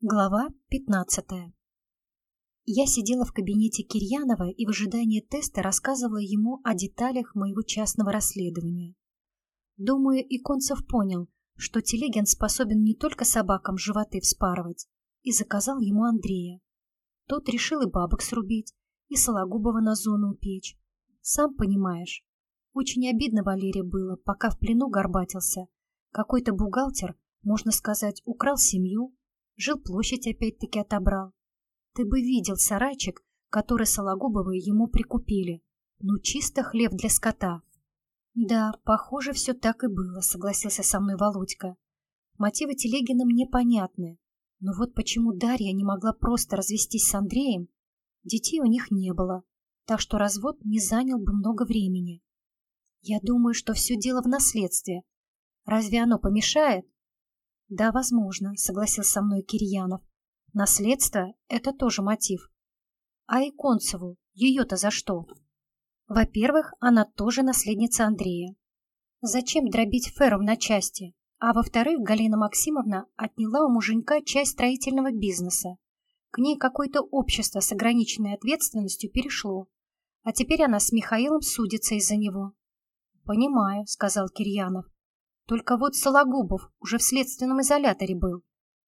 Глава 15 Я сидела в кабинете Кирьянова и в ожидании теста рассказывала ему о деталях моего частного расследования. Думаю, Иконцев понял, что Телегин способен не только собакам животы вспарывать, и заказал ему Андрея. Тот решил и бабок срубить, и Сологубова на зону упечь. Сам понимаешь, очень обидно Валере было, пока в плену горбатился. Какой-то бухгалтер, можно сказать, украл семью, Жил площадь опять-таки отобрал. Ты бы видел сарайчик, который Сологубовы ему прикупили. Ну, чисто хлеб для скота. Да, похоже, все так и было, согласился со мной Володька. Мотивы Телегина мне понятны. Но вот почему Дарья не могла просто развестись с Андреем? Детей у них не было, так что развод не занял бы много времени. Я думаю, что все дело в наследстве. Разве оно помешает? Да, возможно, согласился со мной Кирьянов. Наследство — это тоже мотив. А Иконцеву, ее-то за что? Во-первых, она тоже наследница Андрея. Зачем дробить Ферум на части? А во-вторых, Галина Максимовна отняла у муженька часть строительного бизнеса. К ней какое-то общество с ограниченной ответственностью перешло. А теперь она с Михаилом судится из-за него. «Понимаю», — сказал Кирьянов. Только вот Сологубов уже в следственном изоляторе был.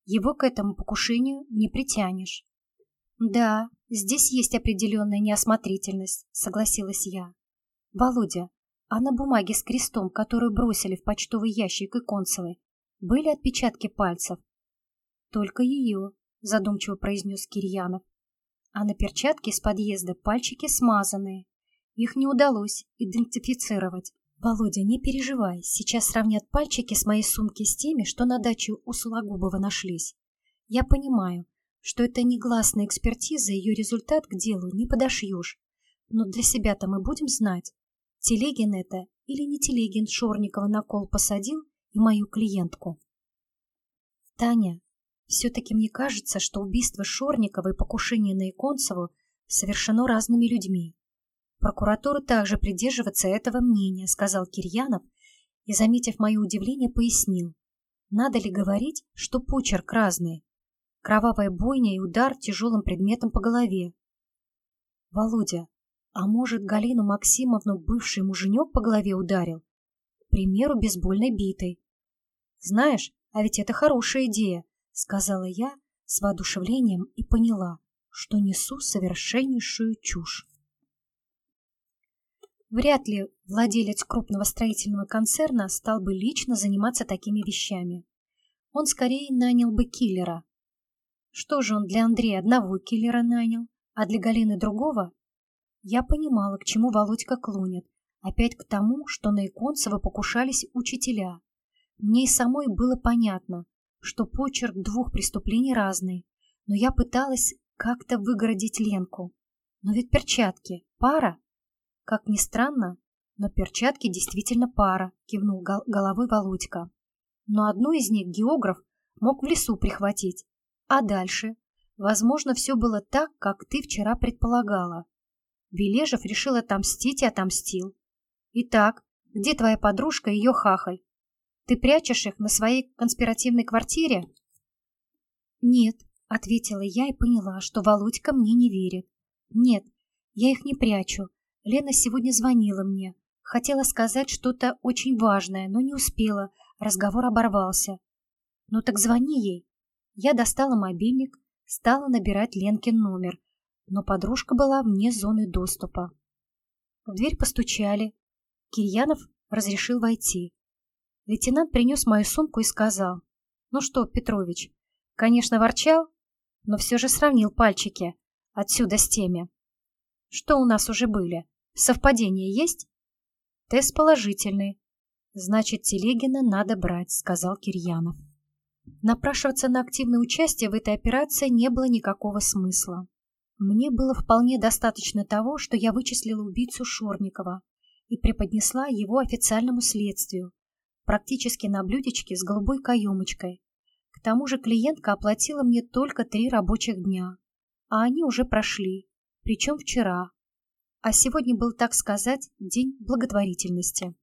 Его к этому покушению не притянешь. Да, здесь есть определенная неосмотрительность, согласилась я. Володя, а на бумаге с крестом, которую бросили в почтовый ящик Иконцевой, были отпечатки пальцев? Только ее, задумчиво произнес Кирьянов. А на перчатке с подъезда пальчики смазанные. Их не удалось идентифицировать. «Володя, не переживай, сейчас сравнят пальчики с моей сумки с теми, что на даче у Сологубова нашлись. Я понимаю, что это негласная экспертиза, ее результат к делу не подошьешь. Но для себя-то мы будем знать, Телегин это или не Телегин Шорникова на кол посадил и мою клиентку. Таня, все-таки мне кажется, что убийство Шорникова и покушение на Иконцеву совершено разными людьми. Прокуратура также придерживается этого мнения, сказал Кирьянов и, заметив мое удивление, пояснил. Надо ли говорить, что почерк разный? Кровавая бойня и удар тяжелым предметом по голове. Володя, а может, Галину Максимовну бывший муженек по голове ударил? К примеру, бейсбольной битой. Знаешь, а ведь это хорошая идея, сказала я с воодушевлением и поняла, что несу совершеннейшую чушь. Вряд ли владелец крупного строительного концерна стал бы лично заниматься такими вещами. Он скорее нанял бы киллера. Что же он для Андрея одного киллера нанял, а для Галины другого? Я понимала, к чему Володька клонит. Опять к тому, что на Иконцева покушались учителя. Мне самой было понятно, что почерк двух преступлений разный, но я пыталась как-то выгородить Ленку. Но ведь перчатки — пара. Как ни странно, но перчатки действительно пара, кивнул головой Володька. Но одну из них географ мог в лесу прихватить. А дальше? Возможно, все было так, как ты вчера предполагала. Бележев решил отомстить и отомстил. Итак, где твоя подружка и ее хахаль? Ты прячешь их на своей конспиративной квартире? Нет, ответила я и поняла, что Володька мне не верит. Нет, я их не прячу. Лена сегодня звонила мне. Хотела сказать что-то очень важное, но не успела. Разговор оборвался. Ну так звони ей. Я достала мобильник, стала набирать Ленкин номер, но подружка была вне зоны доступа. В дверь постучали. Кирьянов разрешил войти. Лейтенант принес мою сумку и сказал. «Ну что, Петрович, конечно, ворчал, но все же сравнил пальчики отсюда с теми, что у нас уже были. Совпадение есть? Тест положительный. Значит, Телегина надо брать, сказал Кирьянов. Напрашиваться на активное участие в этой операции не было никакого смысла. Мне было вполне достаточно того, что я вычислила убийцу Шорникова и преподнесла его официальному следствию, практически на блюдечке с голубой каемочкой. К тому же клиентка оплатила мне только три рабочих дня, а они уже прошли, причем вчера, а сегодня был, так сказать, день благотворительности.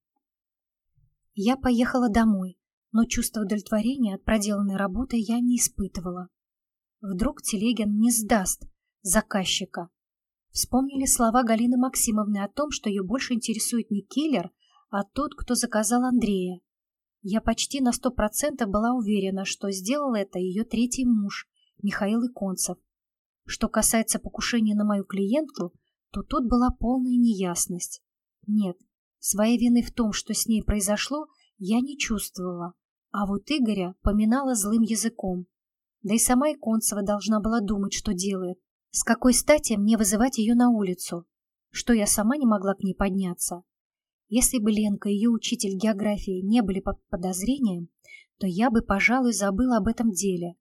Я поехала домой, но чувство удовлетворения от проделанной работы я не испытывала. Вдруг Телегин не сдаст заказчика. Вспомнили слова Галины Максимовны о том, что ее больше интересует не киллер, а тот, кто заказал Андрея. Я почти на сто процентов была уверена, что сделал это ее третий муж, Михаил Иконцев. Что касается покушения на мою клиентку, то тут была полная неясность. Нет, своей вины в том, что с ней произошло, я не чувствовала, а вот Игоря поминала злым языком. Да и сама Иконцева должна была думать, что делает. С какой стати мне вызывать ее на улицу? Что я сама не могла к ней подняться? Если бы Ленка и ее учитель географии не были под подозрением, то я бы, пожалуй, забыла об этом деле.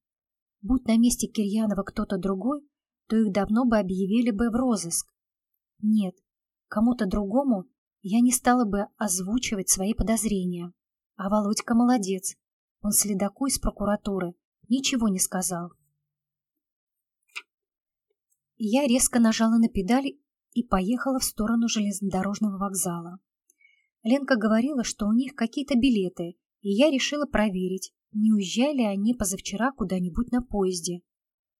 Будь на месте Кирьянова кто-то другой, то их давно бы объявили бы в розыск. Нет, кому-то другому я не стала бы озвучивать свои подозрения. А Володька молодец. Он следаку из прокуратуры ничего не сказал. Я резко нажала на педали и поехала в сторону железнодорожного вокзала. Ленка говорила, что у них какие-то билеты, и я решила проверить, не уезжали они позавчера куда-нибудь на поезде.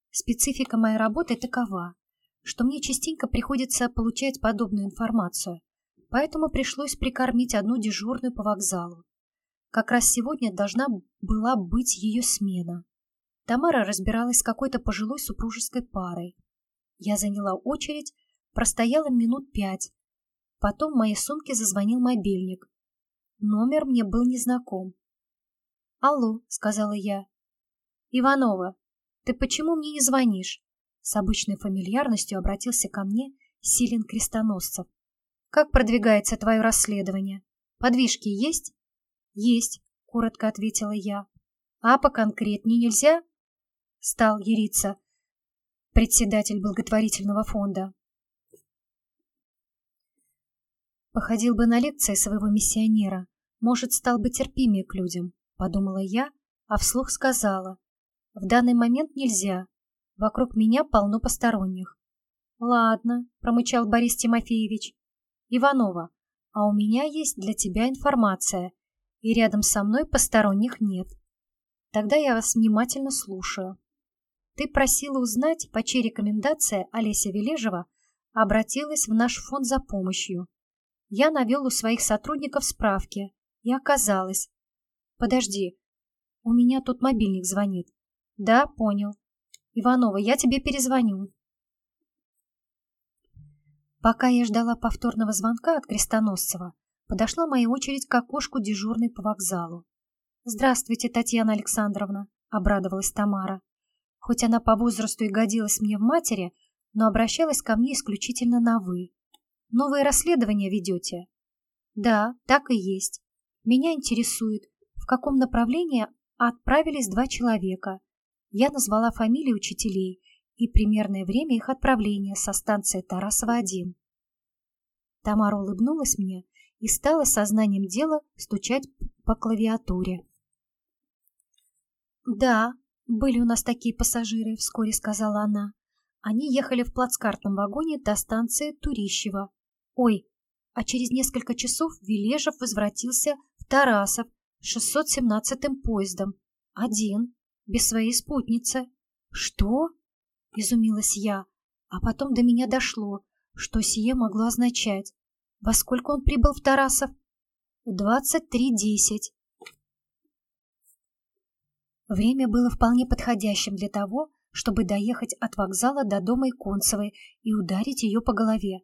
Специфика моей работы такова, что мне частенько приходится получать подобную информацию, поэтому пришлось прикормить одну дежурную по вокзалу. Как раз сегодня должна была быть ее смена. Тамара разбиралась с какой-то пожилой супружеской парой. Я заняла очередь, простояла минут пять. Потом в моей сумке зазвонил мобильник. Номер мне был незнаком. «Алло», — сказала я. «Иванова, ты почему мне не звонишь?» С обычной фамильярностью обратился ко мне Силен Крестоносцев. «Как продвигается твое расследование? Подвижки есть?» «Есть», — коротко ответила я. «А поконкретнее нельзя?» Стал яриться председатель благотворительного фонда. Походил бы на лекции своего миссионера, может, стал бы терпимее к людям, подумала я, а вслух сказала. В данный момент нельзя. Вокруг меня полно посторонних. Ладно, промычал Борис Тимофеевич. Иванова, а у меня есть для тебя информация, и рядом со мной посторонних нет. Тогда я вас внимательно слушаю. Ты просила узнать, по чьей рекомендации Олеся Вележева обратилась в наш фонд за помощью. Я навел у своих сотрудников справки, и оказалось... Подожди, у меня тут мобильник звонит. Да, понял. Иванова, я тебе перезвоню. Пока я ждала повторного звонка от Крестоносцева, подошла моя очередь к окошку дежурной по вокзалу. «Здравствуйте, Татьяна Александровна», — обрадовалась Тамара. Хоть она по возрасту и годилась мне в матери, но обращалась ко мне исключительно на «вы». «Новые расследования ведете?» «Да, так и есть. Меня интересует, в каком направлении отправились два человека. Я назвала фамилии учителей и примерное время их отправления со станции Тарасова-1. Тамара улыбнулась мне и стала сознанием дела стучать по клавиатуре. «Да, «Были у нас такие пассажиры», — вскоре сказала она. Они ехали в плацкартном вагоне до станции Турищева. Ой, а через несколько часов Вележев возвратился в Тарасов 617-м поездом. Один, без своей спутницы. «Что?» — изумилась я, а потом до меня дошло, что сие могло означать. Во сколько он прибыл в Тарасов? В двадцать три десять. Время было вполне подходящим для того, чтобы доехать от вокзала до дома Иконцевой и ударить ее по голове.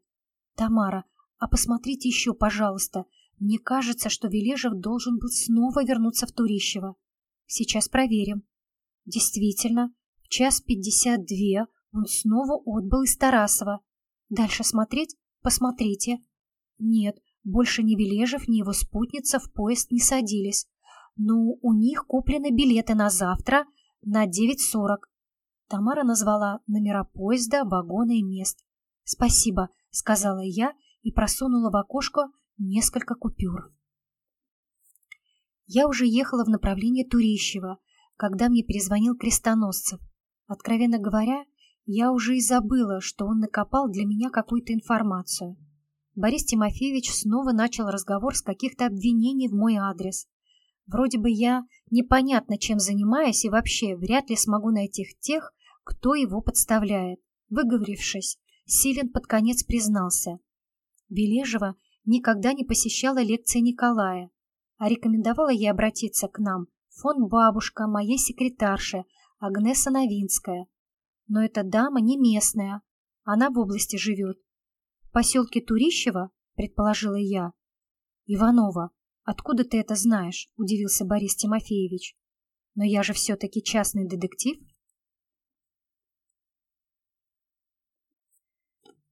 «Тамара, а посмотрите еще, пожалуйста. Мне кажется, что Вележев должен был снова вернуться в Турищево. Сейчас проверим». Действительно, в час пятьдесят две он снова отбыл из Тарасова. Дальше смотреть? Посмотрите. Нет, больше ни Вележев, ни его спутница в поезд не садились. «Ну, у них куплены билеты на завтра на 9.40». Тамара назвала номера поезда, вагона и мест. «Спасибо», — сказала я и просунула в окошко несколько купюр. Я уже ехала в направлении Турищева, когда мне перезвонил Крестоносцев. Откровенно говоря, я уже и забыла, что он накопал для меня какую-то информацию. Борис Тимофеевич снова начал разговор с каких-то обвинений в мой адрес. Вроде бы я непонятно чем занимаюсь и вообще вряд ли смогу найти тех, кто его подставляет. Выговорившись, Силен под конец признался. Бележева никогда не посещала лекции Николая, а рекомендовала ей обратиться к нам фон бабушка моей секретарши Агнеса Новинская. Но эта дама не местная, она в области живет. В поселке Турищево, предположила я. Иванова, откуда ты это знаешь? Удивился Борис Тимофеевич. Но я же все-таки частный детектив.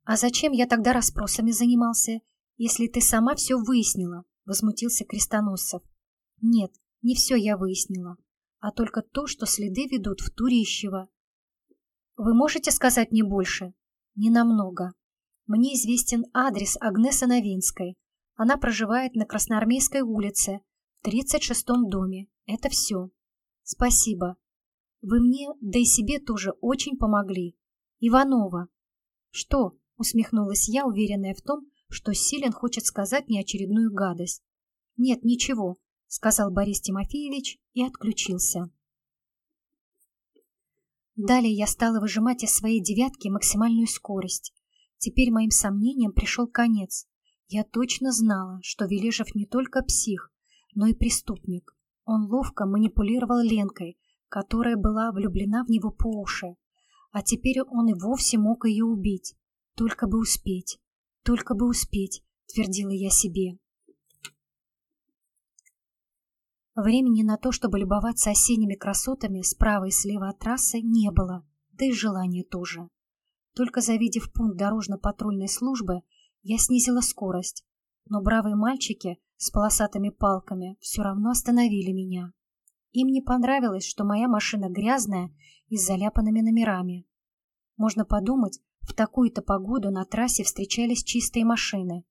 А зачем я тогда расспросами занимался, если ты сама все выяснила? Возмутился Крестоносцев. Нет, не все я выяснила, а только то, что следы ведут в Турищево. Вы можете сказать мне больше? Не намного. Мне известен адрес Агнесы Новинской. Она проживает на Красноармейской улице, в 36-м доме. Это все. Спасибо. Вы мне, да и себе тоже очень помогли. Иванова. Что? Усмехнулась я, уверенная в том, что Силен хочет сказать мне очередную гадость. Нет, ничего, сказал Борис Тимофеевич и отключился. Далее я стала выжимать из своей девятки максимальную скорость. Теперь моим сомнениям пришел конец. Я точно знала, что Вележев не только псих, но и преступник. Он ловко манипулировал Ленкой, которая была влюблена в него по уши. А теперь он и вовсе мог ее убить. Только бы успеть, только бы успеть, твердила я себе. Времени на то, чтобы любоваться осенними красотами справа и слева от трассы, не было, да и желания тоже. Только завидев пункт дорожно-патрульной службы, я снизила скорость, но бравые мальчики с полосатыми палками все равно остановили меня. Им не понравилось, что моя машина грязная и с заляпанными номерами. Можно подумать, в такую-то погоду на трассе встречались чистые машины.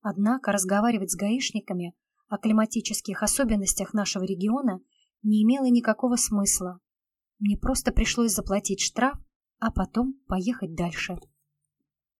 Однако разговаривать с гаишниками о климатических особенностях нашего региона не имело никакого смысла. Мне просто пришлось заплатить штраф, а потом поехать дальше.